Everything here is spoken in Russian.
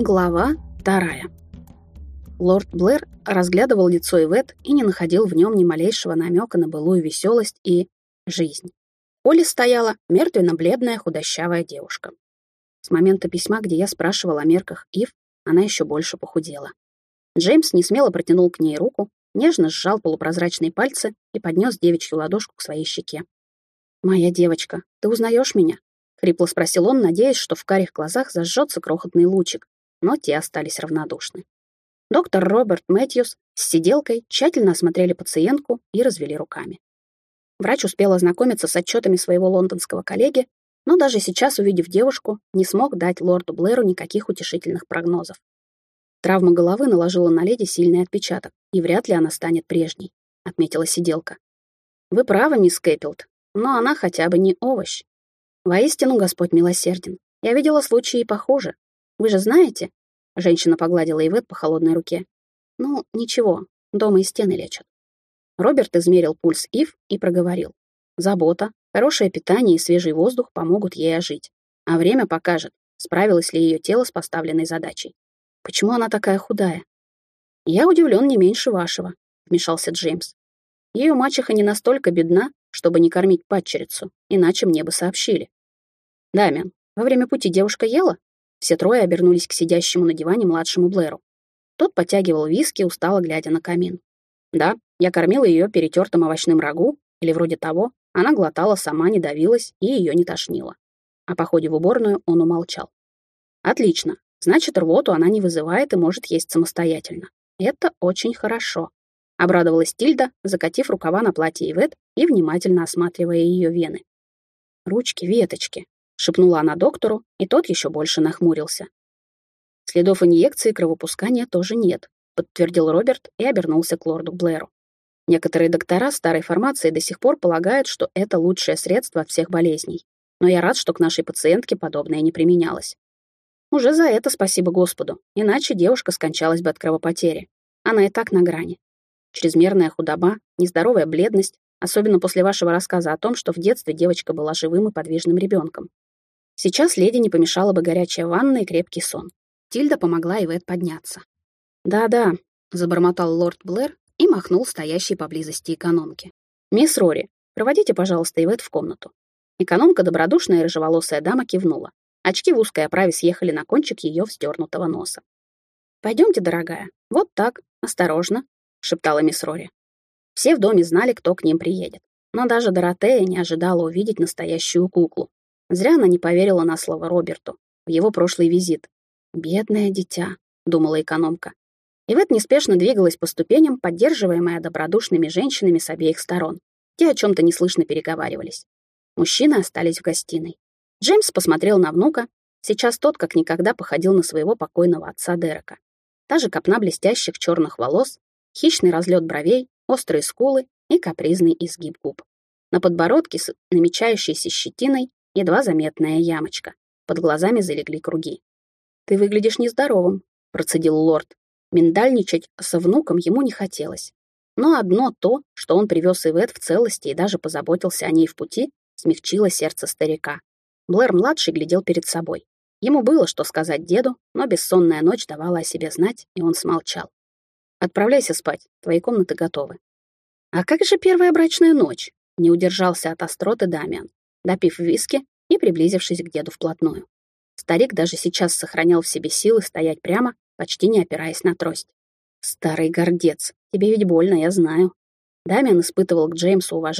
Глава вторая. Лорд Блэр разглядывал лицо Ивет и не находил в нем ни малейшего намека на былую веселость и жизнь. Оли стояла мертвенно-бледная худощавая девушка. С момента письма, где я спрашивал о мерках Ив, она еще больше похудела. Джеймс несмело протянул к ней руку, нежно сжал полупрозрачные пальцы и поднес девичью ладошку к своей щеке. «Моя девочка, ты узнаешь меня?» — хрипло спросил он, надеясь, что в карих глазах зажжется крохотный лучик, но те остались равнодушны. Доктор Роберт Мэтьюс с сиделкой тщательно осмотрели пациентку и развели руками. Врач успел ознакомиться с отчетами своего лондонского коллеги, но даже сейчас, увидев девушку, не смог дать лорду Блэру никаких утешительных прогнозов. Травма головы наложила на леди сильный отпечаток, и вряд ли она станет прежней, отметила сиделка. Вы правы, мисс Кэппилд, но она хотя бы не овощ. Воистину, Господь милосерден. Я видела случаи похуже, вы же знаете?» Женщина погладила Ивет по холодной руке. «Ну, ничего, дома и стены лечат». Роберт измерил пульс Ив и проговорил. «Забота, хорошее питание и свежий воздух помогут ей ожить. А время покажет, справилось ли ее тело с поставленной задачей. Почему она такая худая?» «Я удивлен не меньше вашего», — вмешался Джеймс. «Ее мачеха не настолько бедна, чтобы не кормить падчерицу, иначе мне бы сообщили». «Дамиан, во время пути девушка ела?» Все трое обернулись к сидящему на диване младшему Блэру. Тот потягивал виски, устало глядя на камин. Да, я кормила ее перетертым овощным рагу, или вроде того, она глотала сама, не давилась и ее не тошнило. О походе в уборную он умолчал. Отлично, значит, рвоту она не вызывает и может есть самостоятельно. Это очень хорошо. Обрадовалась Тильда, закатив рукава на платье Ивет и внимательно осматривая ее вены. Ручки, веточки, шепнула она доктору, и тот еще больше нахмурился. Следов инъекции кровопускания тоже нет, подтвердил Роберт и обернулся к лорду Блэру. Некоторые доктора старой формации до сих пор полагают, что это лучшее средство от всех болезней. Но я рад, что к нашей пациентке подобное не применялось. Уже за это спасибо Господу, иначе девушка скончалась бы от кровопотери. Она и так на грани. Чрезмерная худоба, нездоровая бледность, особенно после вашего рассказа о том, что в детстве девочка была живым и подвижным ребенком. Сейчас леди не помешала бы горячая ванна и крепкий сон. Тильда помогла Ивет подняться. «Да-да», — забормотал лорд Блэр и махнул стоящей поблизости экономке. «Мисс Рори, проводите, пожалуйста, Ивет в комнату». Экономка, добродушная рыжеволосая дама, кивнула. Очки в узкой оправе съехали на кончик ее вздернутого носа. «Пойдемте, дорогая. Вот так, осторожно», — шептала мисс Рори. Все в доме знали, кто к ним приедет. Но даже Доротея не ожидала увидеть настоящую куклу. Зря она не поверила на слово Роберту в его прошлый визит. «Бедное дитя», — думала экономка. Ивет неспешно двигалась по ступеням, поддерживаемая добродушными женщинами с обеих сторон. Те о чем-то неслышно переговаривались. Мужчины остались в гостиной. Джеймс посмотрел на внука. Сейчас тот как никогда походил на своего покойного отца Дерека. Та же копна блестящих черных волос, хищный разлет бровей, острые скулы и капризный изгиб губ. На подбородке с намечающейся щетиной едва заметная ямочка. Под глазами залегли круги. «Ты выглядишь нездоровым», — процедил лорд. Миндальничать со внуком ему не хотелось. Но одно то, что он привез Ивет в целости и даже позаботился о ней в пути, смягчило сердце старика. Блэр-младший глядел перед собой. Ему было что сказать деду, но бессонная ночь давала о себе знать, и он смолчал. «Отправляйся спать, твои комнаты готовы». «А как же первая брачная ночь?» — не удержался от остроты Дамиан допив виски и приблизившись к деду вплотную. Старик даже сейчас сохранял в себе силы стоять прямо, почти не опираясь на трость. «Старый гордец, тебе ведь больно, я знаю». Дамиан испытывал к Джеймсу уважение,